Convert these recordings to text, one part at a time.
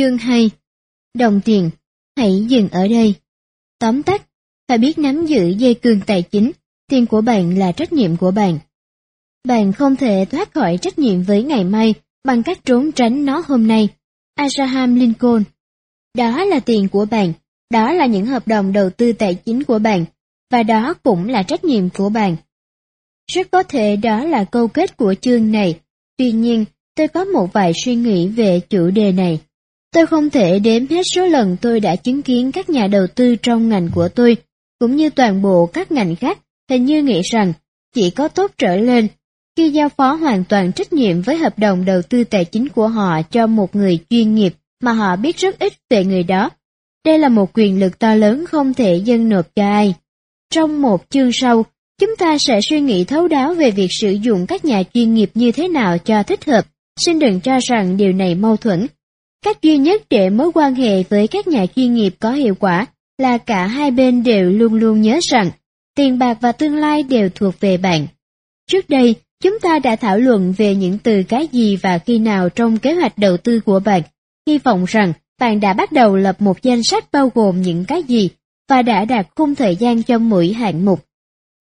Chương 2 Đồng tiền, hãy dừng ở đây. Tóm tắt, phải biết nắm giữ dây cương tài chính, tiền của bạn là trách nhiệm của bạn. Bạn không thể thoát khỏi trách nhiệm với ngày mai bằng cách trốn tránh nó hôm nay. Abraham Lincoln Đó là tiền của bạn, đó là những hợp đồng đầu tư tài chính của bạn, và đó cũng là trách nhiệm của bạn. Rất có thể đó là câu kết của chương này, tuy nhiên tôi có một vài suy nghĩ về chủ đề này. Tôi không thể đếm hết số lần tôi đã chứng kiến các nhà đầu tư trong ngành của tôi, cũng như toàn bộ các ngành khác, hình như nghĩ rằng chỉ có tốt trở lên khi giao phó hoàn toàn trách nhiệm với hợp đồng đầu tư tài chính của họ cho một người chuyên nghiệp mà họ biết rất ít về người đó. Đây là một quyền lực to lớn không thể dâng nộp cho ai. Trong một chương sau, chúng ta sẽ suy nghĩ thấu đáo về việc sử dụng các nhà chuyên nghiệp như thế nào cho thích hợp. Xin đừng cho rằng điều này mâu thuẫn. Cách duy nhất để mối quan hệ với các nhà chuyên nghiệp có hiệu quả là cả hai bên đều luôn luôn nhớ rằng tiền bạc và tương lai đều thuộc về bạn. Trước đây, chúng ta đã thảo luận về những từ cái gì và khi nào trong kế hoạch đầu tư của bạn. Hy vọng rằng bạn đã bắt đầu lập một danh sách bao gồm những cái gì và đã đặt khung thời gian cho mỗi hạng mục.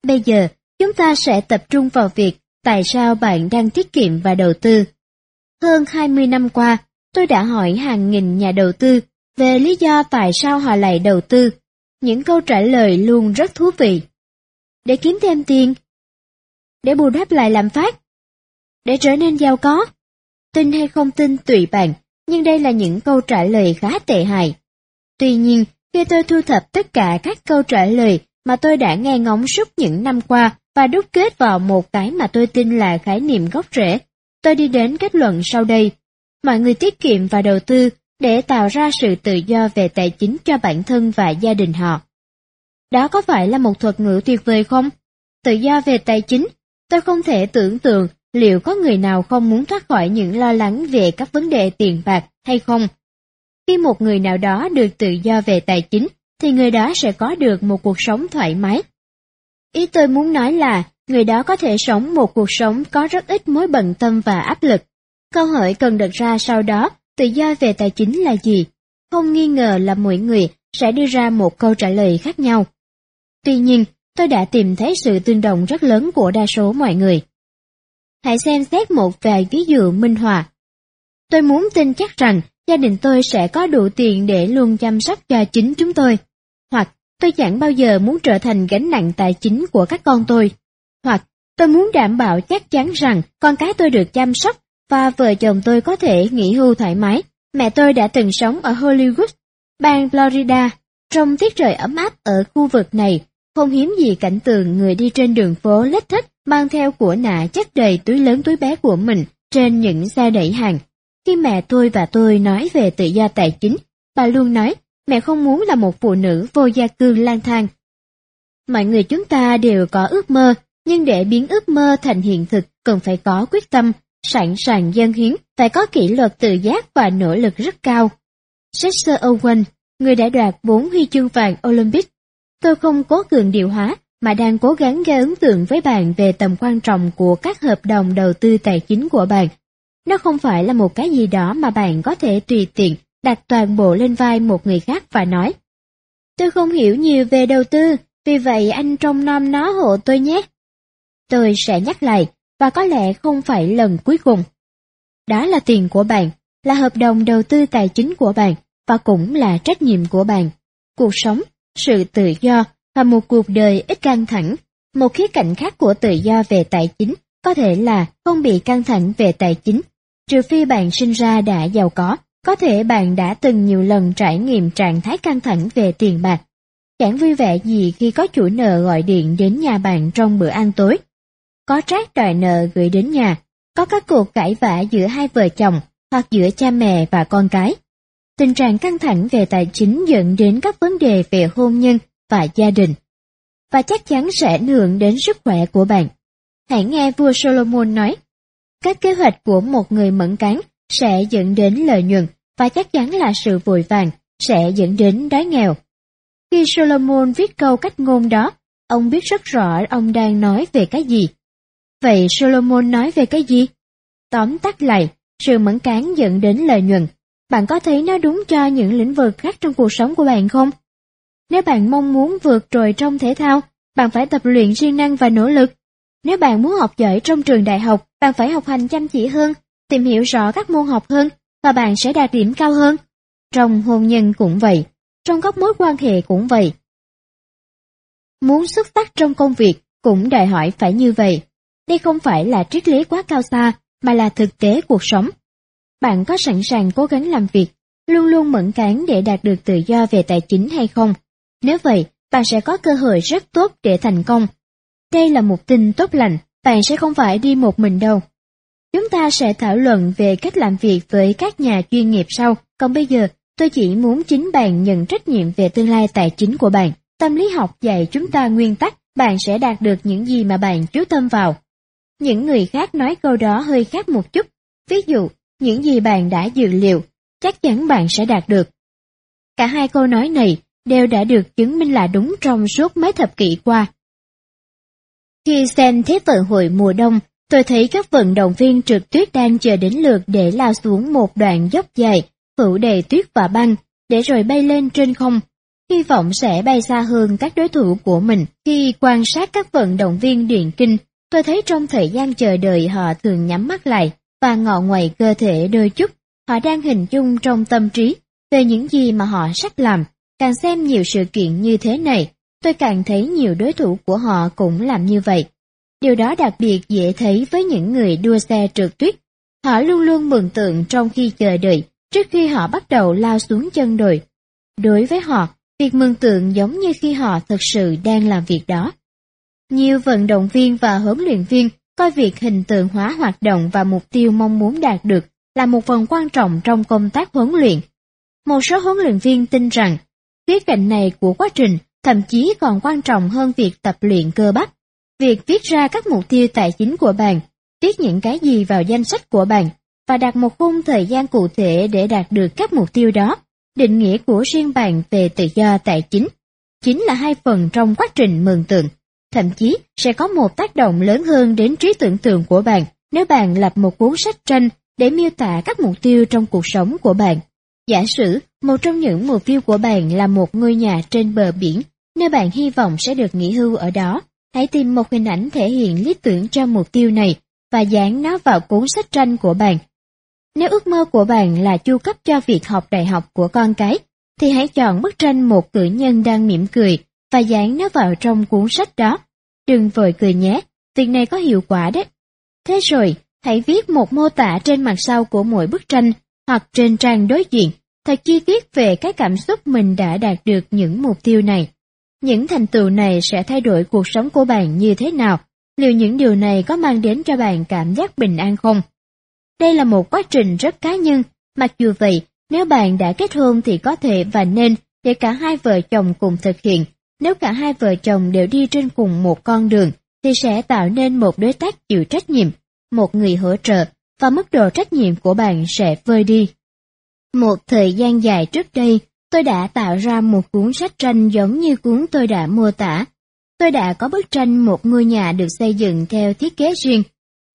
Bây giờ, chúng ta sẽ tập trung vào việc tại sao bạn đang tiết kiệm và đầu tư. Hơn 20 năm qua, tôi đã hỏi hàng nghìn nhà đầu tư về lý do tại sao họ lại đầu tư. Những câu trả lời luôn rất thú vị. Để kiếm thêm tiền. Để bù đắp lại lạm phát. Để trở nên giàu có. Tin hay không tin tùy bạn, nhưng đây là những câu trả lời khá tệ hại. Tuy nhiên, khi tôi thu thập tất cả các câu trả lời mà tôi đã nghe ngóng suốt những năm qua và đúc kết vào một cái mà tôi tin là khái niệm gốc rễ, tôi đi đến kết luận sau đây. Mọi người tiết kiệm và đầu tư để tạo ra sự tự do về tài chính cho bản thân và gia đình họ. Đó có phải là một thuật ngữ tuyệt vời không? Tự do về tài chính, tôi không thể tưởng tượng liệu có người nào không muốn thoát khỏi những lo lắng về các vấn đề tiền bạc hay không. Khi một người nào đó được tự do về tài chính, thì người đó sẽ có được một cuộc sống thoải mái. Ý tôi muốn nói là, người đó có thể sống một cuộc sống có rất ít mối bận tâm và áp lực. Câu hỏi cần đặt ra sau đó tự do về tài chính là gì? Không nghi ngờ là mỗi người sẽ đưa ra một câu trả lời khác nhau. Tuy nhiên, tôi đã tìm thấy sự tương đồng rất lớn của đa số mọi người. Hãy xem xét một vài ví dụ minh họa. Tôi muốn tin chắc rằng gia đình tôi sẽ có đủ tiền để luôn chăm sóc cho chính chúng tôi. Hoặc tôi chẳng bao giờ muốn trở thành gánh nặng tài chính của các con tôi. Hoặc tôi muốn đảm bảo chắc chắn rằng con cái tôi được chăm sóc và vợ chồng tôi có thể nghỉ hưu thoải mái. Mẹ tôi đã từng sống ở Hollywood, bang Florida. Trong tiết trời ấm áp ở khu vực này, không hiếm gì cảnh tượng người đi trên đường phố lết thích mang theo của nạ chất đầy túi lớn túi bé của mình trên những xe đẩy hàng. Khi mẹ tôi và tôi nói về tự do tài chính, bà luôn nói mẹ không muốn là một phụ nữ vô gia cư lang thang. Mọi người chúng ta đều có ước mơ, nhưng để biến ước mơ thành hiện thực cần phải có quyết tâm, sẵn sàng dân hiến, phải có kỷ luật tự giác và nỗ lực rất cao. Chester Owen, người đã đoạt 4 huy chương vàng Olympic. Tôi không cố cường điều hóa, mà đang cố gắng gây ấn tượng với bạn về tầm quan trọng của các hợp đồng đầu tư tài chính của bạn. Nó không phải là một cái gì đó mà bạn có thể tùy tiện đặt toàn bộ lên vai một người khác và nói. Tôi không hiểu nhiều về đầu tư, vì vậy anh trông nom nó hộ tôi nhé. Tôi sẽ nhắc lại, và có lẽ không phải lần cuối cùng. Đó là tiền của bạn, là hợp đồng đầu tư tài chính của bạn, và cũng là trách nhiệm của bạn. Cuộc sống, sự tự do và một cuộc đời ít căng thẳng. Một khía cạnh khác của tự do về tài chính có thể là không bị căng thẳng về tài chính, trừ phi bạn sinh ra đã giàu có. Có thể bạn đã từng nhiều lần trải nghiệm trạng thái căng thẳng về tiền bạc. Chẳng vui vẻ gì khi có chủ nợ gọi điện đến nhà bạn trong bữa ăn tối. Có rác đòi nợ gửi đến nhà, có các cuộc cãi vã giữa hai vợ chồng hoặc giữa cha mẹ và con cái. Tình trạng căng thẳng về tài chính dẫn đến các vấn đề về hôn nhân và gia đình. Và chắc chắn sẽ ảnh hưởng đến sức khỏe của bạn. Hãy nghe vua Solomon nói, các kế hoạch của một người mẫn cán sẽ dẫn đến lợi nhuận và chắc chắn là sự vội vàng sẽ dẫn đến đói nghèo. Khi Solomon viết câu cách ngôn đó, ông biết rất rõ ông đang nói về cái gì. Vậy Solomon nói về cái gì? Tóm tắt lại, sự mẫn cán dẫn đến lợi nhuận. bạn có thấy nó đúng cho những lĩnh vực khác trong cuộc sống của bạn không? Nếu bạn mong muốn vượt trội trong thể thao, bạn phải tập luyện siêng năng và nỗ lực. Nếu bạn muốn học giỏi trong trường đại học, bạn phải học hành chăm chỉ hơn, tìm hiểu rõ các môn học hơn, và bạn sẽ đạt điểm cao hơn. Trong hôn nhân cũng vậy, trong các mối quan hệ cũng vậy. Muốn xuất sắc trong công việc cũng đòi hỏi phải như vậy. Đây không phải là triết lý quá cao xa, mà là thực tế cuộc sống. Bạn có sẵn sàng cố gắng làm việc, luôn luôn mẫn cán để đạt được tự do về tài chính hay không? Nếu vậy, bạn sẽ có cơ hội rất tốt để thành công. Đây là một tin tốt lành, bạn sẽ không phải đi một mình đâu. Chúng ta sẽ thảo luận về cách làm việc với các nhà chuyên nghiệp sau, còn bây giờ tôi chỉ muốn chính bạn nhận trách nhiệm về tương lai tài chính của bạn. Tâm lý học dạy chúng ta nguyên tắc, bạn sẽ đạt được những gì mà bạn chú tâm vào. Những người khác nói câu đó hơi khác một chút, ví dụ, những gì bạn đã dự liệu, chắc chắn bạn sẽ đạt được. Cả hai câu nói này đều đã được chứng minh là đúng trong suốt mấy thập kỷ qua. Khi xem Thế vận hội mùa đông, tôi thấy các vận động viên trượt tuyết đang chờ đến lượt để lao xuống một đoạn dốc dài, phủ đầy tuyết và băng, để rồi bay lên trên không. Hy vọng sẽ bay xa hơn các đối thủ của mình. Khi quan sát các vận động viên điện kinh, tôi thấy trong thời gian chờ đợi họ thường nhắm mắt lại và ngọ ngoại cơ thể đôi chút. Họ đang hình dung trong tâm trí về những gì mà họ sắp làm. Càng xem nhiều sự kiện như thế này, tôi càng thấy nhiều đối thủ của họ cũng làm như vậy. Điều đó đặc biệt dễ thấy với những người đua xe trượt tuyết. Họ luôn luôn mường tượng trong khi chờ đợi, trước khi họ bắt đầu lao xuống chân đồi. Đối với họ, việc mường tượng giống như khi họ thực sự đang làm việc đó. Nhiều vận động viên và huấn luyện viên coi việc hình tượng hóa hoạt động và mục tiêu mong muốn đạt được là một phần quan trọng trong công tác huấn luyện. Một số huấn luyện viên tin rằng, khía cạnh này của quá trình thậm chí còn quan trọng hơn việc tập luyện cơ bắp. Việc viết ra các mục tiêu tài chính của bạn, viết những cái gì vào danh sách của bạn và đặt một khung thời gian cụ thể để đạt được các mục tiêu đó. Định nghĩa của riêng bạn về tự do tài chính chính là hai phần trong quá trình mường tượng, thậm chí sẽ có một tác động lớn hơn đến trí tưởng tượng của bạn nếu bạn lập một cuốn sách tranh để miêu tả các mục tiêu trong cuộc sống của bạn. Giả sử một trong những mục tiêu của bạn là một ngôi nhà trên bờ biển, nơi bạn hy vọng sẽ được nghỉ hưu ở đó, hãy tìm một hình ảnh thể hiện lý tưởng cho mục tiêu này và dán nó vào cuốn sách tranh của bạn. Nếu ước mơ của bạn là chu cấp cho việc học đại học của con cái, thì hãy chọn bức tranh một cử nhân đang mỉm cười và dán nó vào trong cuốn sách đó. Đừng vội cười nhé, việc này có hiệu quả đấy. Thế rồi, hãy viết một mô tả trên mặt sau của mỗi bức tranh hoặc trên trang đối diện, thật chi tiết về cái cảm xúc mình đã đạt được những mục tiêu này. Những thành tựu này sẽ thay đổi cuộc sống của bạn như thế nào? Liệu những điều này có mang đến cho bạn cảm giác bình an không? Đây là một quá trình rất cá nhân, mặc dù vậy, nếu bạn đã kết hôn thì có thể và nên để cả hai vợ chồng cùng thực hiện. Nếu cả hai vợ chồng đều đi trên cùng một con đường, thì sẽ tạo nên một đối tác chịu trách nhiệm, một người hỗ trợ, và mức độ trách nhiệm của bạn sẽ vơi đi. Một thời gian dài trước đây, tôi đã tạo ra một cuốn sách tranh giống như cuốn tôi đã mô tả. Tôi đã có bức tranh một ngôi nhà được xây dựng theo thiết kế riêng,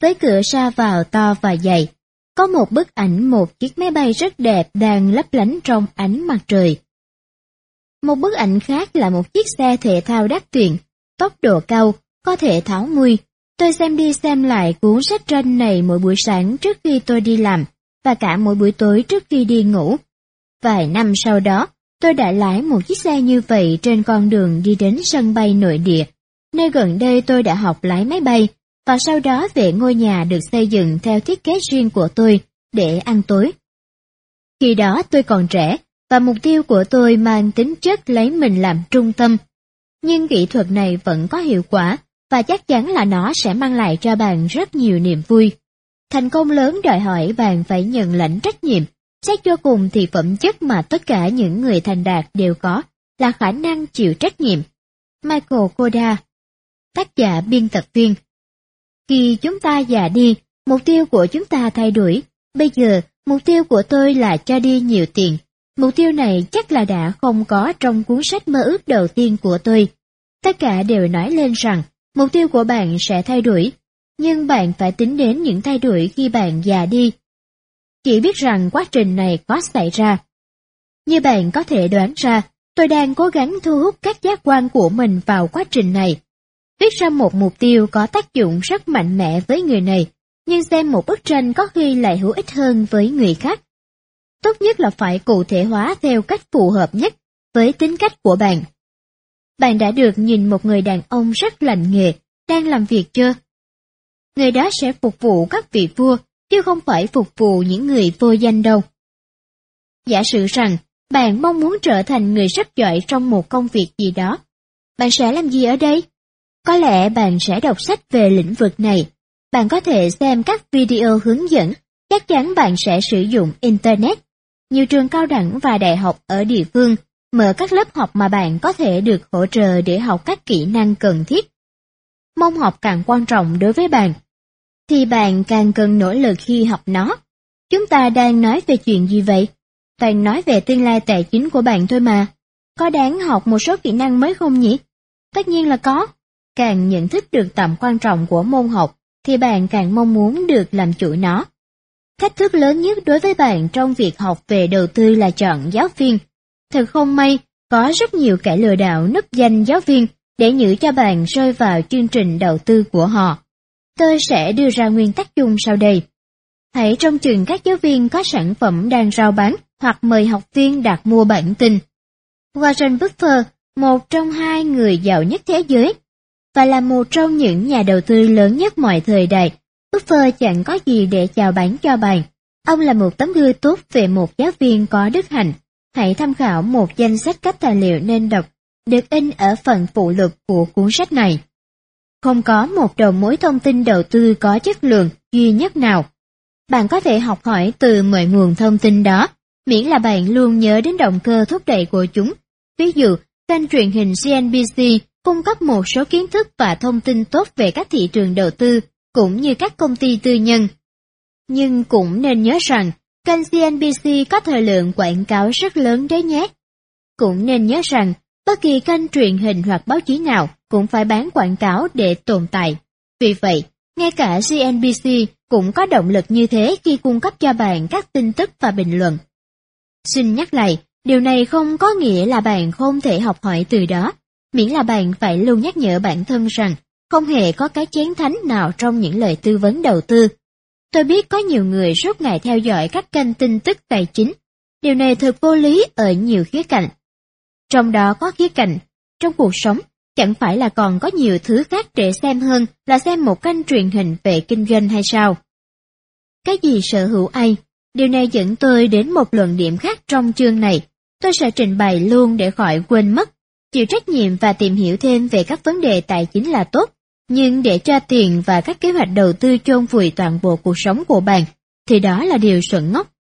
với cửa ra vào to và dày. Có một bức ảnh một chiếc máy bay rất đẹp đang lấp lánh trong ánh mặt trời. Một bức ảnh khác là một chiếc xe thể thao đắt tiền, tốc độ cao, có thể tháo mui. Tôi xem đi xem lại cuốn sách tranh này mỗi buổi sáng trước khi tôi đi làm, và cả mỗi buổi tối trước khi đi ngủ. Vài năm sau đó, tôi đã lái một chiếc xe như vậy trên con đường đi đến sân bay nội địa, nơi gần đây tôi đã học lái máy bay, và sau đó về ngôi nhà được xây dựng theo thiết kế riêng của tôi để ăn tối. Khi đó tôi còn trẻ, và mục tiêu của tôi mang tính chất lấy mình làm trung tâm. Nhưng kỹ thuật này vẫn có hiệu quả, và chắc chắn là nó sẽ mang lại cho bạn rất nhiều niềm vui. Thành công lớn đòi hỏi bạn phải nhận lãnh trách nhiệm. Xét cho cùng thì phẩm chất mà tất cả những người thành đạt đều có là khả năng chịu trách nhiệm. Michael Koda Tác giả biên tập viên Khi chúng ta già đi, mục tiêu của chúng ta thay đổi. Bây giờ, mục tiêu của tôi là cho đi nhiều tiền. Mục tiêu này chắc là đã không có trong cuốn sách mơ ước đầu tiên của tôi. Tất cả đều nói lên rằng mục tiêu của bạn sẽ thay đổi nhưng bạn phải tính đến những thay đổi khi bạn già đi. chỉ biết rằng quá trình này có xảy ra. Như bạn có thể đoán ra, tôi đang cố gắng thu hút các giác quan của mình vào quá trình này. Viết ra một mục tiêu có tác dụng rất mạnh mẽ với người này, nhưng xem một bức tranh có khi lại hữu ích hơn với người khác. Tốt nhất là phải cụ thể hóa theo cách phù hợp nhất với tính cách của bạn. Bạn đã được nhìn một người đàn ông rất lành nghề, đang làm việc chưa? Người đó sẽ phục vụ các vị vua, chứ không phải phục vụ những người vô danh đâu. Giả sử rằng, bạn mong muốn trở thành người rất giỏi trong một công việc gì đó. Bạn sẽ làm gì ở đây? Có lẽ bạn sẽ đọc sách về lĩnh vực này. Bạn có thể xem các video hướng dẫn, chắc chắn bạn sẽ sử dụng Internet. Nhiều trường cao đẳng và đại học ở địa phương mở các lớp học mà bạn có thể được hỗ trợ để học các kỹ năng cần thiết. Môn học càng quan trọng đối với bạn, thì bạn càng cần nỗ lực khi học nó. Chúng ta đang nói về chuyện gì vậy? Toàn nói về tương lai tài chính của bạn thôi mà. Có đáng học một số kỹ năng mới không nhỉ? Tất nhiên là có. Càng nhận thức được tầm quan trọng của môn học, thì bạn càng mong muốn được làm chủ nó. Thách thức lớn nhất đối với bạn trong việc học về đầu tư là chọn giáo viên. Thật không may, có rất nhiều kẻ lừa đảo nấp danh giáo viên để nhử cho bạn rơi vào chương trình đầu tư của họ. Tôi sẽ đưa ra nguyên tắc chung sau đây. Hãy trong chừng các giáo viên có sản phẩm đang rao bán hoặc mời học viên đặt mua bản tin. Warren Buffett, một trong hai người giàu nhất thế giới, và là một trong những nhà đầu tư lớn nhất mọi thời đại, Buffett chẳng có gì để chào bán cho bạn. Ông là một tấm gương tốt về một giáo viên có đức hạnh. Hãy tham khảo một danh sách các tài liệu nên đọc, được in ở phần phụ lục của cuốn sách này. Không có một đầu mối thông tin đầu tư có chất lượng duy nhất nào. Bạn có thể học hỏi từ mọi nguồn thông tin đó, miễn là bạn luôn nhớ đến động cơ thúc đẩy của chúng. Ví dụ, kênh truyền hình CNBC cung cấp một số kiến thức và thông tin tốt về các thị trường đầu tư, cũng như các công ty tư nhân. Nhưng cũng nên nhớ rằng, kênh CNBC có thời lượng quảng cáo rất lớn đấy nhé. Cũng nên nhớ rằng, bất kỳ kênh truyền hình hoặc báo chí nào cũng phải bán quảng cáo để tồn tại. Vì vậy, ngay cả CNBC cũng có động lực như thế khi cung cấp cho bạn các tin tức và bình luận. Xin nhắc lại, điều này không có nghĩa là bạn không thể học hỏi từ đó, miễn là bạn phải luôn nhắc nhở bản thân rằng không hề có cái chén thánh nào trong những lời tư vấn đầu tư. Tôi biết có nhiều người suốt ngày theo dõi các kênh tin tức tài chính. Điều này thật vô lý ở nhiều khía cạnh. Trong đó có khía cạnh, trong cuộc sống, chẳng phải là còn có nhiều thứ khác để xem hơn là xem một kênh truyền hình về kinh doanh hay sao? Cái gì sở hữu ai? Điều này dẫn tôi đến một luận điểm khác trong chương này. Tôi sẽ trình bày luôn để khỏi quên mất. Chịu trách nhiệm và tìm hiểu thêm về các vấn đề tài chính là tốt, nhưng để cho tiền và các kế hoạch đầu tư chôn vùi toàn bộ cuộc sống của bạn, thì đó là điều xuẩn ngốc.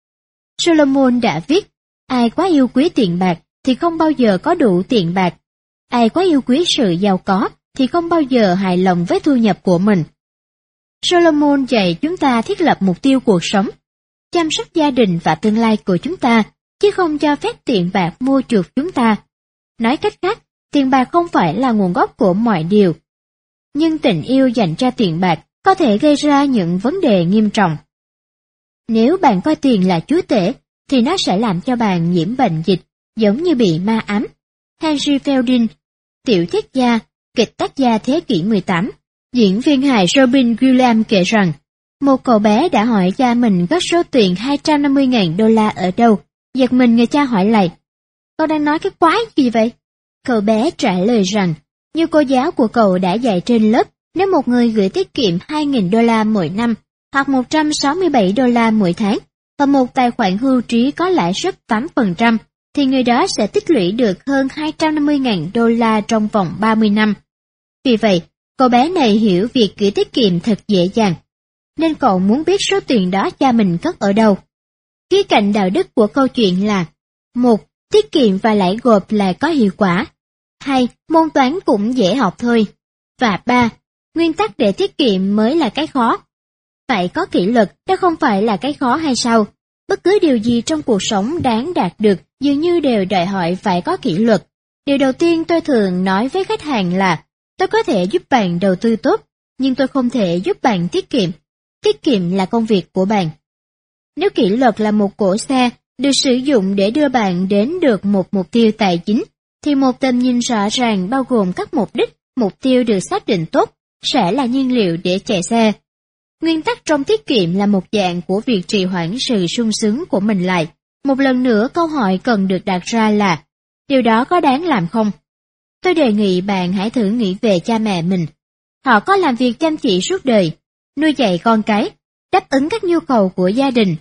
Solomon đã viết, ai quá yêu quý tiền bạc thì không bao giờ có đủ tiền bạc. Ai quá yêu quý sự giàu có thì không bao giờ hài lòng với thu nhập của mình. Solomon dạy chúng ta thiết lập mục tiêu cuộc sống, chăm sóc gia đình và tương lai của chúng ta, chứ không cho phép tiền bạc mua chuộc chúng ta. Nói cách khác, tiền bạc không phải là nguồn gốc của mọi điều. Nhưng tình yêu dành cho tiền bạc có thể gây ra những vấn đề nghiêm trọng. Nếu bạn coi tiền là chúa tể, thì nó sẽ làm cho bạn nhiễm bệnh dịch, giống như bị ma ám. Henry Fielding, tiểu thuyết gia, kịch tác gia thế kỷ 18, diễn viên hài Robin Williams kể rằng, một cậu bé đã hỏi cha mình có số tiền 250.000 đô la ở đâu, giật mình người cha hỏi lại, con đang nói cái quái gì vậy? Cậu bé trả lời rằng, như cô giáo của cậu đã dạy trên lớp, nếu một người gửi tiết kiệm 2.000 đô la mỗi năm hoặc 167 đô la mỗi tháng và một tài khoản hưu trí có lãi suất 8%, thì người đó sẽ tích lũy được hơn 250.000 đô la trong vòng 30 năm. Vì vậy, cậu bé này hiểu việc gửi tiết kiệm thật dễ dàng, nên cậu muốn biết số tiền đó cha mình cất ở đâu. Khía cạnh đạo đức của câu chuyện là một Tiết kiệm và lãi gộp là có hiệu quả. Hai, môn toán cũng dễ học thôi. Và ba, nguyên tắc để tiết kiệm mới là cái khó. Phải có kỷ luật, đó không phải là cái khó hay sao? Bất cứ điều gì trong cuộc sống đáng đạt được dường như đều đòi hỏi phải có kỷ luật. Điều đầu tiên tôi thường nói với khách hàng là, tôi có thể giúp bạn đầu tư tốt, nhưng tôi không thể giúp bạn tiết kiệm. Tiết kiệm là công việc của bạn. Nếu kỷ luật là một cổ xe được sử dụng để đưa bạn đến được một mục tiêu tài chính, thì một tầm nhìn rõ ràng bao gồm các mục đích, mục tiêu được xác định tốt, sẽ là nhiên liệu để chạy xe. Nguyên tắc trong tiết kiệm là một dạng của việc trì hoãn sự sung sướng của mình lại. Một lần nữa câu hỏi cần được đặt ra là, điều đó có đáng làm không? Tôi đề nghị bạn hãy thử nghĩ về cha mẹ mình. Họ có làm việc chăm chỉ suốt đời, nuôi dạy con cái, đáp ứng các nhu cầu của gia đình,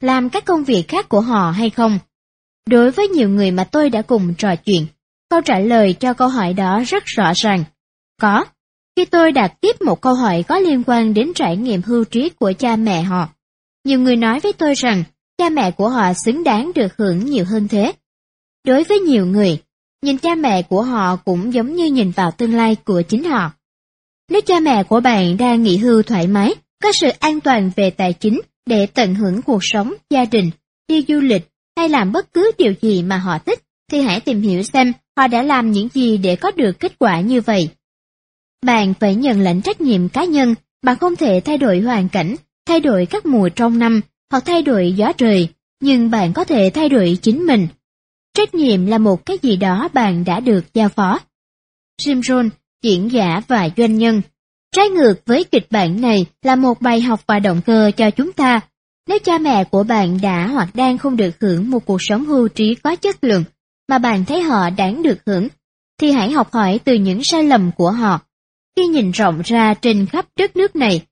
làm các công việc khác của họ hay không? Đối với nhiều người mà tôi đã cùng trò chuyện, câu trả lời cho câu hỏi đó rất rõ ràng. Có. Khi tôi đặt tiếp một câu hỏi có liên quan đến trải nghiệm hưu trí của cha mẹ họ, nhiều người nói với tôi rằng cha mẹ của họ xứng đáng được hưởng nhiều hơn thế. Đối với nhiều người, nhìn cha mẹ của họ cũng giống như nhìn vào tương lai của chính họ. Nếu cha mẹ của bạn đang nghỉ hưu thoải mái, có sự an toàn về tài chính để tận hưởng cuộc sống, gia đình, đi du lịch hay làm bất cứ điều gì mà họ thích, thì hãy tìm hiểu xem họ đã làm những gì để có được kết quả như vậy. Bạn phải nhận lãnh trách nhiệm cá nhân, bạn không thể thay đổi hoàn cảnh, thay đổi các mùa trong năm hoặc thay đổi gió trời, nhưng bạn có thể thay đổi chính mình. Trách nhiệm là một cái gì đó bạn đã được giao phó. Jim Rohn, diễn giả và doanh nhân Trái ngược với kịch bản này là một bài học và động cơ cho chúng ta. Nếu cha mẹ của bạn đã hoặc đang không được hưởng một cuộc sống hưu trí có chất lượng, mà bạn thấy họ đáng được hưởng, thì hãy học hỏi từ những sai lầm của họ. Khi nhìn rộng ra trên khắp đất nước này,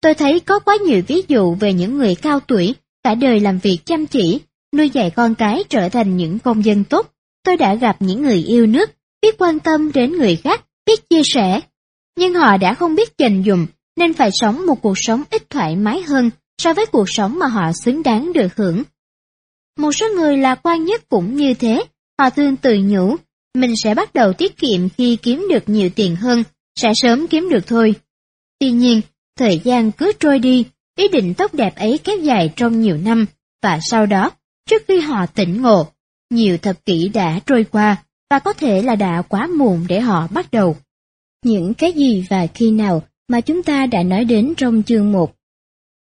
tôi thấy có quá nhiều ví dụ về những người cao tuổi, cả đời làm việc chăm chỉ, nuôi dạy con cái trở thành những công dân tốt. Tôi đã gặp những người yêu nước, biết quan tâm đến người khác, biết chia sẻ, nhưng họ đã không biết dành dụm nên phải sống một cuộc sống ít thoải mái hơn so với cuộc sống mà họ xứng đáng được hưởng. Một số người lạc quan nhất cũng như thế, họ thường tự nhủ, mình sẽ bắt đầu tiết kiệm khi kiếm được nhiều tiền hơn, sẽ sớm kiếm được thôi. Tuy nhiên, thời gian cứ trôi đi, ý định tốt đẹp ấy kéo dài trong nhiều năm, và sau đó, trước khi họ tỉnh ngộ, nhiều thập kỷ đã trôi qua, và có thể là đã quá muộn để họ bắt đầu những cái gì và khi nào mà chúng ta đã nói đến trong chương 1.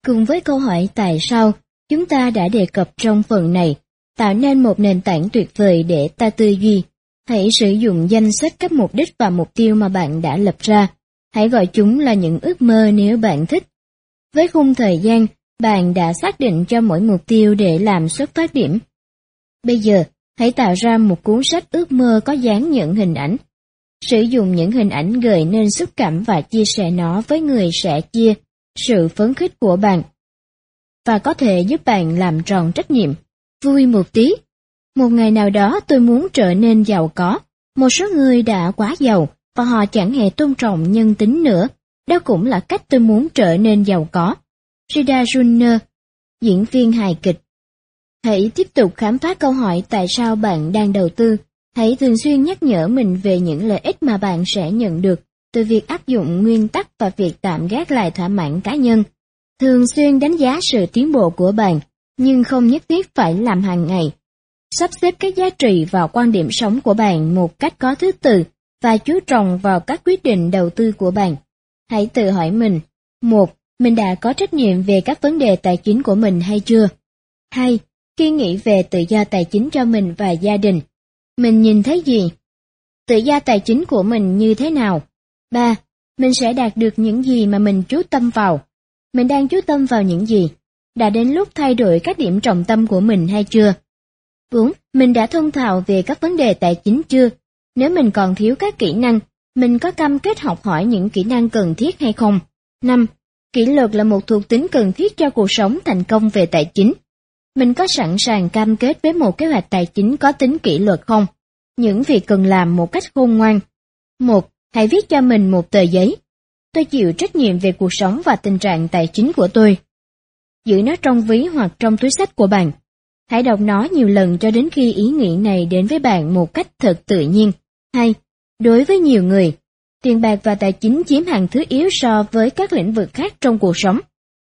Cùng với câu hỏi tại sao, chúng ta đã đề cập trong phần này, tạo nên một nền tảng tuyệt vời để ta tư duy. Hãy sử dụng danh sách các mục đích và mục tiêu mà bạn đã lập ra. Hãy gọi chúng là những ước mơ nếu bạn thích. Với khung thời gian, bạn đã xác định cho mỗi mục tiêu để làm xuất phát điểm. Bây giờ, hãy tạo ra một cuốn sách ước mơ có dán nhận hình ảnh Sử dụng những hình ảnh gợi nên xúc cảm và chia sẻ nó với người sẽ chia sự phấn khích của bạn. Và có thể giúp bạn làm tròn trách nhiệm. Vui một tí. Một ngày nào đó tôi muốn trở nên giàu có. Một số người đã quá giàu và họ chẳng hề tôn trọng nhân tính nữa. Đó cũng là cách tôi muốn trở nên giàu có. Rida Junior, diễn viên hài kịch. Hãy tiếp tục khám phá câu hỏi tại sao bạn đang đầu tư Hãy thường xuyên nhắc nhở mình về những lợi ích mà bạn sẽ nhận được từ việc áp dụng nguyên tắc và việc tạm gác lại thỏa mãn cá nhân. Thường xuyên đánh giá sự tiến bộ của bạn, nhưng không nhất thiết phải làm hàng ngày. Sắp xếp các giá trị vào quan điểm sống của bạn một cách có thứ tự và chú trọng vào các quyết định đầu tư của bạn. Hãy tự hỏi mình, một, mình đã có trách nhiệm về các vấn đề tài chính của mình hay chưa? Hai, khi nghĩ về tự do tài chính cho mình và gia đình, mình nhìn thấy gì? Tự do tài chính của mình như thế nào? 3. Mình sẽ đạt được những gì mà mình chú tâm vào. Mình đang chú tâm vào những gì? Đã đến lúc thay đổi các điểm trọng tâm của mình hay chưa? 4. Mình đã thông thạo về các vấn đề tài chính chưa? Nếu mình còn thiếu các kỹ năng, mình có cam kết học hỏi những kỹ năng cần thiết hay không? 5. Kỷ luật là một thuộc tính cần thiết cho cuộc sống thành công về tài chính. Mình có sẵn sàng cam kết với một kế hoạch tài chính có tính kỷ luật không? Những việc cần làm một cách khôn ngoan. 1. hãy viết cho mình một tờ giấy. Tôi chịu trách nhiệm về cuộc sống và tình trạng tài chính của tôi. Giữ nó trong ví hoặc trong túi sách của bạn. Hãy đọc nó nhiều lần cho đến khi ý nghĩ này đến với bạn một cách thật tự nhiên. Hai, đối với nhiều người, tiền bạc và tài chính chiếm hàng thứ yếu so với các lĩnh vực khác trong cuộc sống.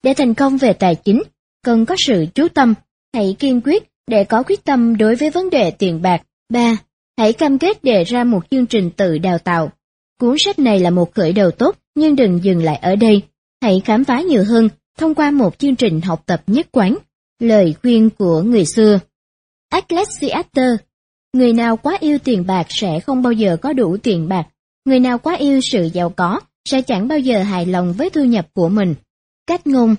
Để thành công về tài chính, cần có sự chú tâm, hãy kiên quyết để có quyết tâm đối với vấn đề tiền bạc. 3. Hãy cam kết đề ra một chương trình tự đào tạo. Cuốn sách này là một khởi đầu tốt, nhưng đừng dừng lại ở đây. Hãy khám phá nhiều hơn thông qua một chương trình học tập nhất quán. Lời khuyên của người xưa Ecclesiaster, Người nào quá yêu tiền bạc sẽ không bao giờ có đủ tiền bạc. Người nào quá yêu sự giàu có sẽ chẳng bao giờ hài lòng với thu nhập của mình. Cách ngôn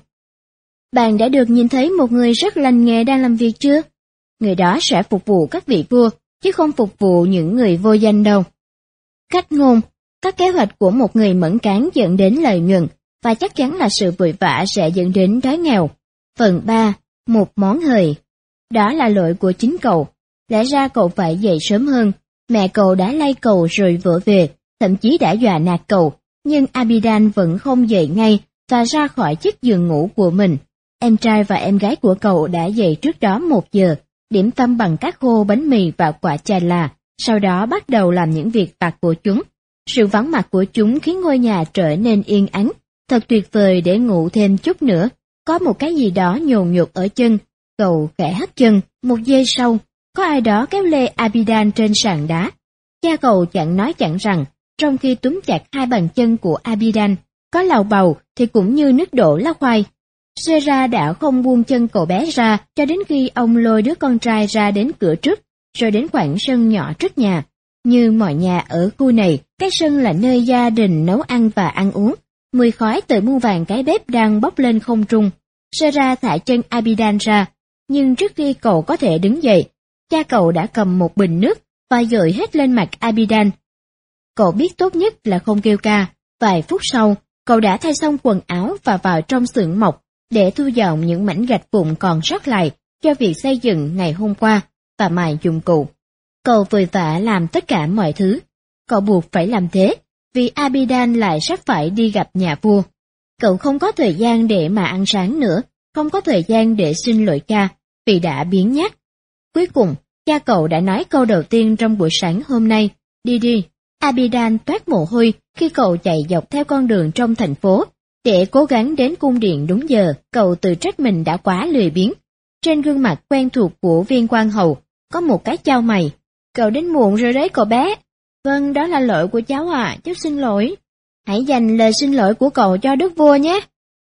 Bạn đã được nhìn thấy một người rất lành nghề đang làm việc chưa? Người đó sẽ phục vụ các vị vua, chứ không phục vụ những người vô danh đâu. Cách ngôn Các kế hoạch của một người mẫn cán dẫn đến lợi nhuận, và chắc chắn là sự vội vã sẽ dẫn đến đói nghèo. Phần 3. Một món hời. Đó là lỗi của chính cậu. Lẽ ra cậu phải dậy sớm hơn. Mẹ cậu đã lay cậu rồi vỡ về, thậm chí đã dọa nạt cậu, nhưng Abidan vẫn không dậy ngay và ra khỏi chiếc giường ngủ của mình. Em trai và em gái của cậu đã dậy trước đó một giờ, điểm tâm bằng các khô bánh mì và quả chà là, sau đó bắt đầu làm những việc vặt của chúng. Sự vắng mặt của chúng khiến ngôi nhà trở nên yên ắng, thật tuyệt vời để ngủ thêm chút nữa. Có một cái gì đó nhồn nhột ở chân, cậu khẽ hất chân, một giây sau, có ai đó kéo lê Abidan trên sàn đá. Cha cậu chẳng nói chẳng rằng, trong khi túm chặt hai bàn chân của Abidan, có lào bầu thì cũng như nước đổ lá khoai. Sera đã không buông chân cậu bé ra cho đến khi ông lôi đứa con trai ra đến cửa trước, rồi đến khoảng sân nhỏ trước nhà. Như mọi nhà ở khu này, cái sân là nơi gia đình nấu ăn và ăn uống. Mùi khói từ muôn vàng cái bếp đang bốc lên không trung. Sera thả chân Abidan ra, nhưng trước khi cậu có thể đứng dậy, cha cậu đã cầm một bình nước và dội hết lên mặt Abidan. Cậu biết tốt nhất là không kêu ca. Vài phút sau, cậu đã thay xong quần áo và vào trong xưởng mộc để thu dọn những mảnh gạch vụn còn sót lại cho việc xây dựng ngày hôm qua và mài dụng cụ. Cậu vội vã làm tất cả mọi thứ. Cậu buộc phải làm thế, vì Abidan lại sắp phải đi gặp nhà vua. Cậu không có thời gian để mà ăn sáng nữa, không có thời gian để xin lỗi cha vì đã biến nhát. Cuối cùng, cha cậu đã nói câu đầu tiên trong buổi sáng hôm nay, đi đi. Abidan toát mồ hôi khi cậu chạy dọc theo con đường trong thành phố. Để cố gắng đến cung điện đúng giờ, cậu tự trách mình đã quá lười biếng. Trên gương mặt quen thuộc của viên quan hầu, có một cái trao mày. Cậu đến muộn rồi đấy cậu bé. Vâng, đó là lỗi của cháu à, cháu xin lỗi. Hãy dành lời xin lỗi của cậu cho đức vua nhé.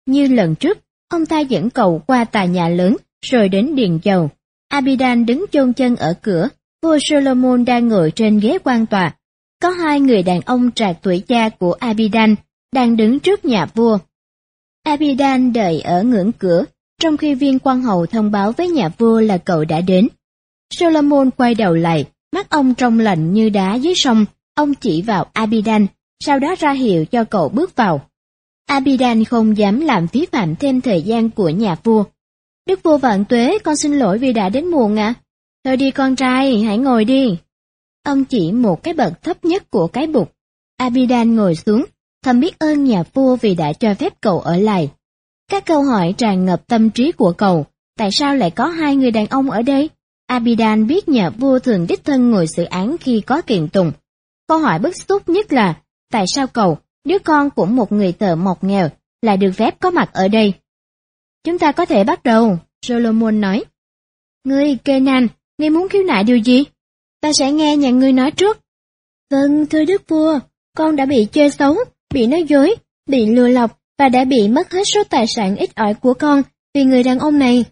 Như lần trước, ông ta dẫn cậu qua tòa nhà lớn, rồi đến điện dầu. Abidan đứng chôn chân ở cửa, vua Solomon đang ngồi trên ghế quan tòa. Có hai người đàn ông trạc tuổi cha của Abidan đang đứng trước nhà vua. Abidan đợi ở ngưỡng cửa, trong khi viên quan hầu thông báo với nhà vua là cậu đã đến. Solomon quay đầu lại, mắt ông trong lạnh như đá dưới sông, ông chỉ vào Abidan, sau đó ra hiệu cho cậu bước vào. Abidan không dám làm phí phạm thêm thời gian của nhà vua. Đức vua vạn tuế, con xin lỗi vì đã đến muộn ạ. À? Thôi đi con trai, hãy ngồi đi. Ông chỉ một cái bậc thấp nhất của cái bục. Abidan ngồi xuống, thầm biết ơn nhà vua vì đã cho phép cậu ở lại. Các câu hỏi tràn ngập tâm trí của cậu, tại sao lại có hai người đàn ông ở đây? Abidan biết nhà vua thường đích thân ngồi xử án khi có kiện tùng. Câu hỏi bức xúc nhất là, tại sao cầu đứa con của một người tợ mộc nghèo, lại được phép có mặt ở đây? Chúng ta có thể bắt đầu, Solomon nói. Ngươi, Kenan, ngươi muốn khiếu nại điều gì? Ta sẽ nghe nhà ngươi nói trước. Vâng, thưa đức vua, con đã bị chơi xấu, bị nói dối, bị lừa lọc và đã bị mất hết số tài sản ít ỏi của con vì người đàn ông này.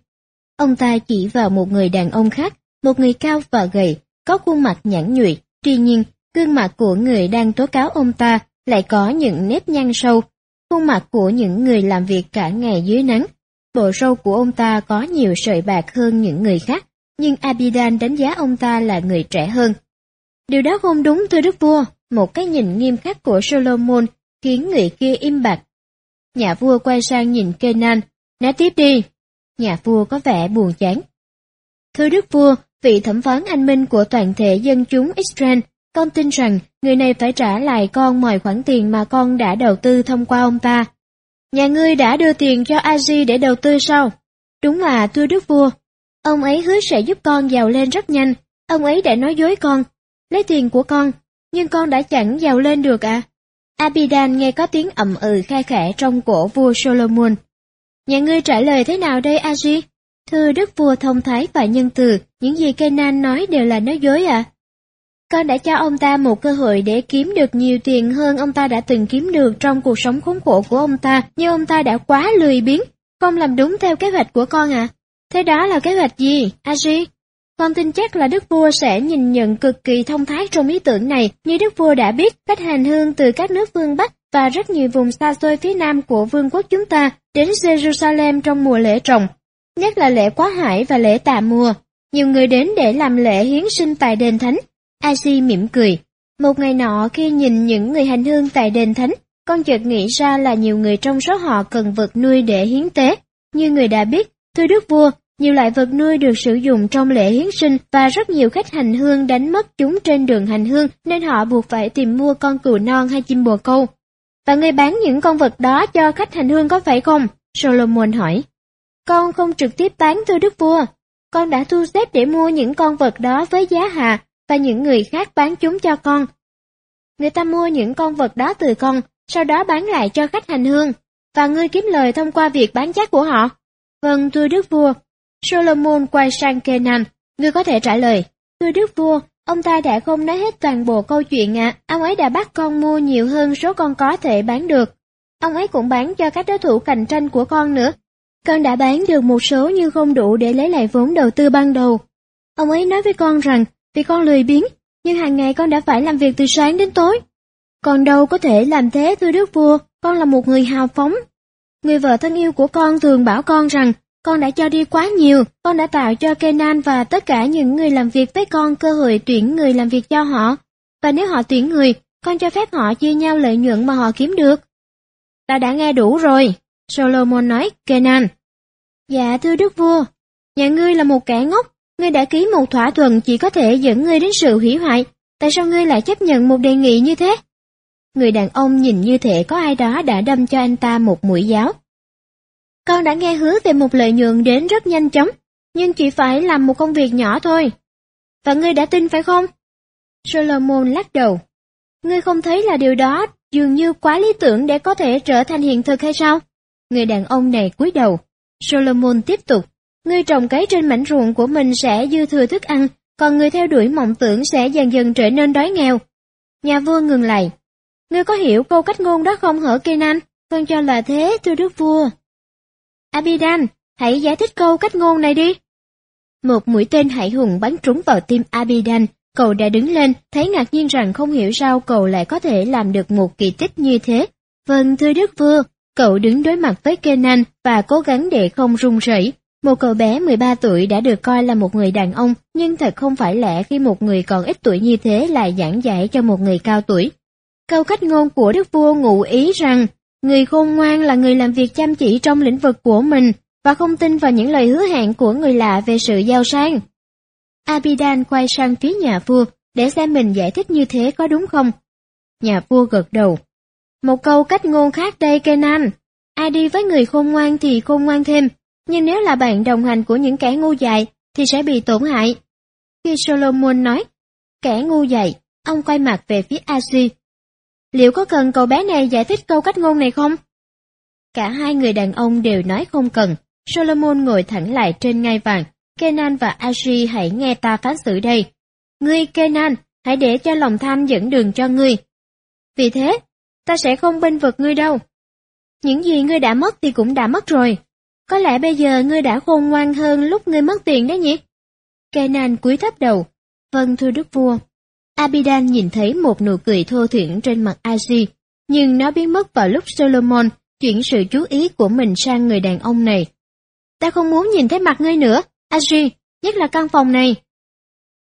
Ông ta chỉ vào một người đàn ông khác, một người cao và gầy, có khuôn mặt nhẵn nhụy. Tuy nhiên, gương mặt của người đang tố cáo ông ta lại có những nếp nhăn sâu. Khuôn mặt của những người làm việc cả ngày dưới nắng. Bộ râu của ông ta có nhiều sợi bạc hơn những người khác, nhưng Abidan đánh giá ông ta là người trẻ hơn. Điều đó không đúng thưa đức vua, một cái nhìn nghiêm khắc của Solomon khiến người kia im bặt. Nhà vua quay sang nhìn Kenan, nói tiếp đi. Nhà vua có vẻ buồn chán. Thưa đức vua, vị thẩm phán anh minh của toàn thể dân chúng Israel, con tin rằng người này phải trả lại con mọi khoản tiền mà con đã đầu tư thông qua ông ta. Nhà ngươi đã đưa tiền cho Aji để đầu tư sao? Đúng là thưa đức vua. Ông ấy hứa sẽ giúp con giàu lên rất nhanh. Ông ấy đã nói dối con, lấy tiền của con, nhưng con đã chẳng giàu lên được à? Abidan nghe có tiếng ầm ừ khai khẽ trong cổ vua Solomon. Nhà ngươi trả lời thế nào đây Aji? Thưa đức vua thông thái và nhân từ, những gì Kenan nói đều là nói dối à? Con đã cho ông ta một cơ hội để kiếm được nhiều tiền hơn ông ta đã từng kiếm được trong cuộc sống khốn khổ của ông ta, nhưng ông ta đã quá lười biếng, không làm đúng theo kế hoạch của con à? Thế đó là kế hoạch gì, Aji? Con tin chắc là đức vua sẽ nhìn nhận cực kỳ thông thái trong ý tưởng này, như đức vua đã biết cách hành hương từ các nước phương Bắc và rất nhiều vùng xa xôi phía nam của vương quốc chúng ta đến Jerusalem trong mùa lễ trồng, nhất là lễ quá hải và lễ tạ mùa. Nhiều người đến để làm lễ hiến sinh tại đền thánh. Asi mỉm cười. Một ngày nọ khi nhìn những người hành hương tại đền thánh, con chợt nghĩ ra là nhiều người trong số họ cần vật nuôi để hiến tế. Như người đã biết, thưa đức vua, nhiều loại vật nuôi được sử dụng trong lễ hiến sinh và rất nhiều khách hành hương đánh mất chúng trên đường hành hương nên họ buộc phải tìm mua con cừu non hay chim bồ câu. Và người bán những con vật đó cho khách hành hương có phải không? Solomon hỏi. Con không trực tiếp bán thưa đức vua. Con đã thu xếp để mua những con vật đó với giá hạ và những người khác bán chúng cho con. Người ta mua những con vật đó từ con, sau đó bán lại cho khách hành hương, và ngươi kiếm lời thông qua việc bán chắc của họ. Vâng, thưa đức vua. Solomon quay sang Kenan, ngươi có thể trả lời. Thưa đức vua, ông ta đã không nói hết toàn bộ câu chuyện ạ, ông ấy đã bắt con mua nhiều hơn số con có thể bán được. Ông ấy cũng bán cho các đối thủ cạnh tranh của con nữa. Con đã bán được một số nhưng không đủ để lấy lại vốn đầu tư ban đầu. Ông ấy nói với con rằng, vì con lười biếng, nhưng hàng ngày con đã phải làm việc từ sáng đến tối. Còn đâu có thể làm thế thưa đức vua, con là một người hào phóng. Người vợ thân yêu của con thường bảo con rằng, con đã cho đi quá nhiều, con đã tạo cho Kenan và tất cả những người làm việc với con cơ hội tuyển người làm việc cho họ. Và nếu họ tuyển người, con cho phép họ chia nhau lợi nhuận mà họ kiếm được. Ta đã nghe đủ rồi, Solomon nói, Kenan. Dạ thưa đức vua, nhà ngươi là một kẻ ngốc, ngươi đã ký một thỏa thuận chỉ có thể dẫn ngươi đến sự hủy hoại, tại sao ngươi lại chấp nhận một đề nghị như thế? Người đàn ông nhìn như thể có ai đó đã đâm cho anh ta một mũi giáo. Con đã nghe hứa về một lợi nhuận đến rất nhanh chóng, nhưng chỉ phải làm một công việc nhỏ thôi. Và ngươi đã tin phải không? Solomon lắc đầu. Ngươi không thấy là điều đó dường như quá lý tưởng để có thể trở thành hiện thực hay sao? Người đàn ông này cúi đầu. Solomon tiếp tục. Ngươi trồng cấy trên mảnh ruộng của mình sẽ dư thừa thức ăn, còn người theo đuổi mộng tưởng sẽ dần dần trở nên đói nghèo. Nhà vua ngừng lại. Ngươi có hiểu câu cách ngôn đó không hở Kenan? Con cho là thế, thưa đức vua. Abidan, hãy giải thích câu cách ngôn này đi. Một mũi tên hải hùng bắn trúng vào tim Abidan, cậu đã đứng lên, thấy ngạc nhiên rằng không hiểu sao cậu lại có thể làm được một kỳ tích như thế. Vâng, thưa đức vua, cậu đứng đối mặt với Kenan và cố gắng để không run rẩy. Một cậu bé 13 tuổi đã được coi là một người đàn ông, nhưng thật không phải lẽ khi một người còn ít tuổi như thế lại giảng giải cho một người cao tuổi. Câu cách ngôn của đức vua ngụ ý rằng Người khôn ngoan là người làm việc chăm chỉ trong lĩnh vực của mình và không tin vào những lời hứa hẹn của người lạ về sự giàu sang. Abidan quay sang phía nhà vua để xem mình giải thích như thế có đúng không. Nhà vua gật đầu. Một câu cách ngôn khác đây Kenan. Ai đi với người khôn ngoan thì khôn ngoan thêm, nhưng nếu là bạn đồng hành của những kẻ ngu dại thì sẽ bị tổn hại. Khi Solomon nói, kẻ ngu dại, ông quay mặt về phía Asi Liệu có cần cậu bé này giải thích câu cách ngôn này không? Cả hai người đàn ông đều nói không cần. Solomon ngồi thẳng lại trên ngai vàng. Kenan và Ashi hãy nghe ta phán xử đây. Ngươi Kenan, hãy để cho lòng tham dẫn đường cho ngươi. Vì thế, ta sẽ không bên vực ngươi đâu. Những gì ngươi đã mất thì cũng đã mất rồi. Có lẽ bây giờ ngươi đã khôn ngoan hơn lúc ngươi mất tiền đấy nhỉ? Kenan cúi thấp đầu. Vâng thưa đức vua. Abidan nhìn thấy một nụ cười thô thiển trên mặt Aji, nhưng nó biến mất vào lúc Solomon chuyển sự chú ý của mình sang người đàn ông này. Ta không muốn nhìn thấy mặt ngươi nữa, Aji, nhất là căn phòng này.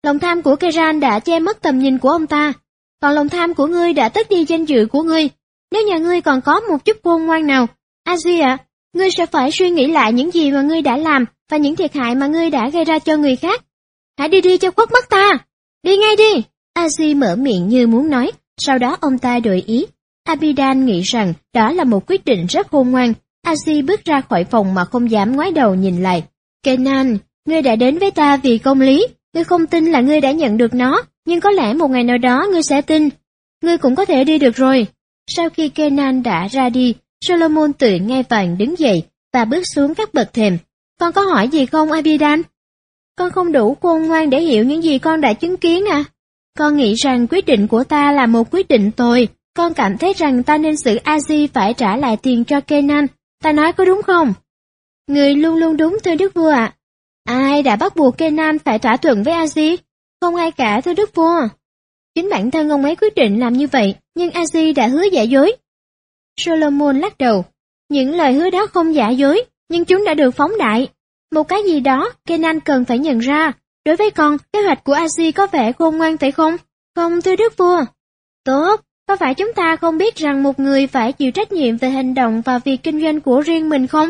Lòng tham của Keran đã che mất tầm nhìn của ông ta, còn lòng tham của ngươi đã tất đi danh dự của ngươi. Nếu nhà ngươi còn có một chút khôn ngoan nào, Aji ạ, ngươi sẽ phải suy nghĩ lại những gì mà ngươi đã làm và những thiệt hại mà ngươi đã gây ra cho người khác. Hãy đi đi cho khuất mắt ta, đi ngay đi. Aji mở miệng như muốn nói, sau đó ông ta đổi ý. Abidan nghĩ rằng đó là một quyết định rất khôn ngoan. Aji bước ra khỏi phòng mà không dám ngoái đầu nhìn lại. Kenan, ngươi đã đến với ta vì công lý, ngươi không tin là ngươi đã nhận được nó, nhưng có lẽ một ngày nào đó ngươi sẽ tin. Ngươi cũng có thể đi được rồi. Sau khi Kenan đã ra đi, Solomon tự nghe vàng đứng dậy và bước xuống các bậc thềm. Con có hỏi gì không Abidan? Con không đủ khôn ngoan để hiểu những gì con đã chứng kiến à? Con nghĩ rằng quyết định của ta là một quyết định tồi. Con cảm thấy rằng ta nên xử Azi phải trả lại tiền cho Kenan. Ta nói có đúng không? Người luôn luôn đúng thưa Đức Vua ạ. Ai đã bắt buộc Kenan phải thỏa thuận với Aziz? Không ai cả thưa đức vua. Chính bản thân ông ấy quyết định làm như vậy, nhưng Aziz đã hứa giả dối. Solomon lắc đầu. Những lời hứa đó không giả dối, nhưng chúng đã được phóng đại. Một cái gì đó Kenan cần phải nhận ra. Đối với con, kế hoạch của Asi có vẻ khôn ngoan phải không? Không thưa đức vua. Tốt, có phải chúng ta không biết rằng một người phải chịu trách nhiệm về hành động và việc kinh doanh của riêng mình không?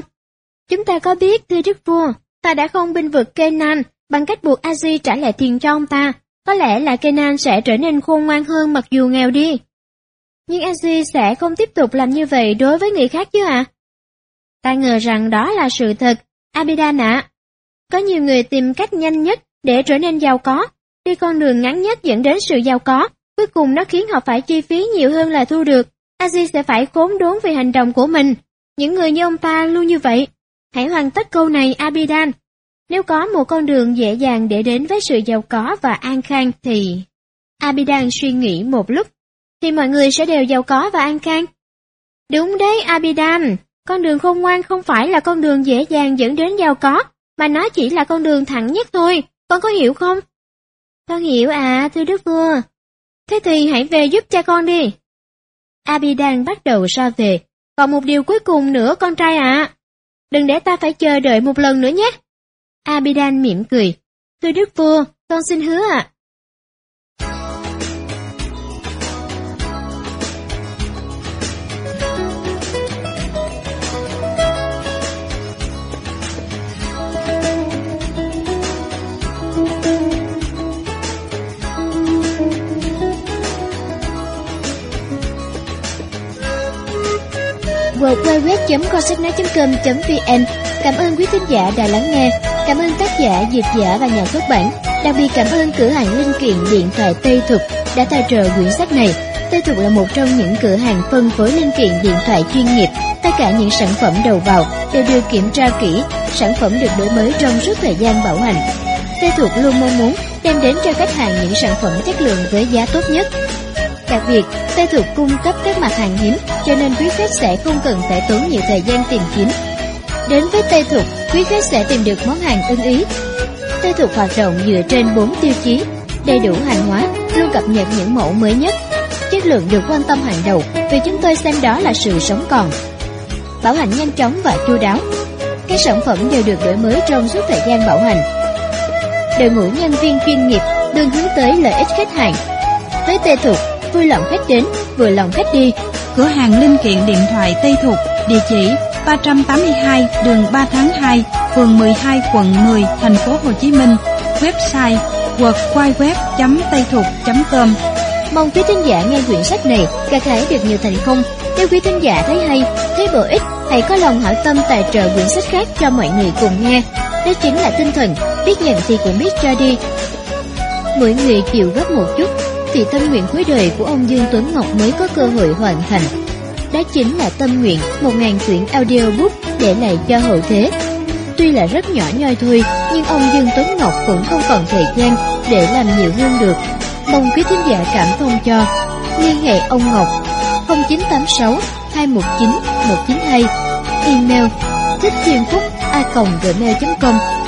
Chúng ta có biết, thưa đức vua, ta đã không binh vực Kenan bằng cách buộc Asi trả lại tiền cho ông ta. Có lẽ là Kenan sẽ trở nên khôn ngoan hơn mặc dù nghèo đi. Nhưng Asi sẽ không tiếp tục làm như vậy đối với người khác chứ ạ? À? Ta ngờ rằng đó là sự thật, Abidan ạ. Có nhiều người tìm cách nhanh nhất để trở nên giàu có, đi con đường ngắn nhất dẫn đến sự giàu có, cuối cùng nó khiến họ phải chi phí nhiều hơn là thu được. Aziz sẽ phải khốn đốn vì hành động của mình. Những người như ông ta luôn như vậy. Hãy hoàn tất câu này Abidan. Nếu có một con đường dễ dàng để đến với sự giàu có và an khang thì... Abidan suy nghĩ một lúc. Thì mọi người sẽ đều giàu có và an khang. Đúng đấy Abidan, con đường khôn ngoan không phải là con đường dễ dàng dẫn đến giàu có, mà nó chỉ là con đường thẳng nhất thôi, con có hiểu không? Con hiểu à, thưa đức vua. Thế thì hãy về giúp cha con đi. Abidan bắt đầu ra về. Còn một điều cuối cùng nữa con trai ạ. Đừng để ta phải chờ đợi một lần nữa nhé. Abidan mỉm cười. Thưa đức vua, con xin hứa ạ. www.cosetnet.com.vn Cảm ơn quý khán giả đã lắng nghe. Cảm ơn tác giả, dịch giả và nhà xuất bản. Đặc biệt cảm ơn cửa hàng linh kiện điện thoại Tây Thục đã tài trợ quyển sách này. Tây Thục là một trong những cửa hàng phân phối linh kiện điện thoại chuyên nghiệp. Tất cả những sản phẩm đầu vào đều được kiểm tra kỹ, sản phẩm được đổi mới trong suốt thời gian bảo hành. Tây Thục luôn mong muốn đem đến cho khách hàng những sản phẩm chất lượng với giá tốt nhất. Đặc biệt, Tây Thục cung cấp các mặt hàng hiếm, cho nên quý khách sẽ không cần phải tốn nhiều thời gian tìm kiếm. Đến với Tây Thục, quý khách sẽ tìm được món hàng ưng ý. Tây Thục hoạt động dựa trên 4 tiêu chí, đầy đủ hàng hóa, luôn cập nhật những mẫu mới nhất. Chất lượng được quan tâm hàng đầu vì chúng tôi xem đó là sự sống còn. Bảo hành nhanh chóng và chu đáo. Các sản phẩm đều được đổi mới trong suốt thời gian bảo hành. Đội ngũ nhân viên chuyên nghiệp luôn hướng tới lợi ích khách hàng. Với Tây Thục, vui lòng khách đến, vừa lòng khách đi. Cửa hàng linh kiện điện thoại Tây Thục, địa chỉ 382 đường 3 tháng 2, phường 12, quận 10, thành phố Hồ Chí Minh. Website www.taythục.com Mong quý thính giả nghe quyển sách này gặt hái được nhiều thành công. Nếu quý thính giả thấy hay, thấy bổ ích, hãy có lòng hảo tâm tài trợ quyển sách khác cho mọi người cùng nghe. Đó chính là tinh thần, biết nhận thì cũng biết cho đi. Mỗi người chịu góp một chút, thì tâm nguyện cuối đời của ông Dương Tuấn Ngọc mới có cơ hội hoàn thành. Đó chính là tâm nguyện một ngàn quyển audiobook để lại cho hậu thế. Tuy là rất nhỏ nhoi thôi, nhưng ông Dương Tuấn Ngọc cũng không còn thời gian để làm nhiều hơn được. Mong quý thính giả cảm thông cho. Liên hệ ông Ngọc 0986 219 192 Email thích thiên phúc a gmail.com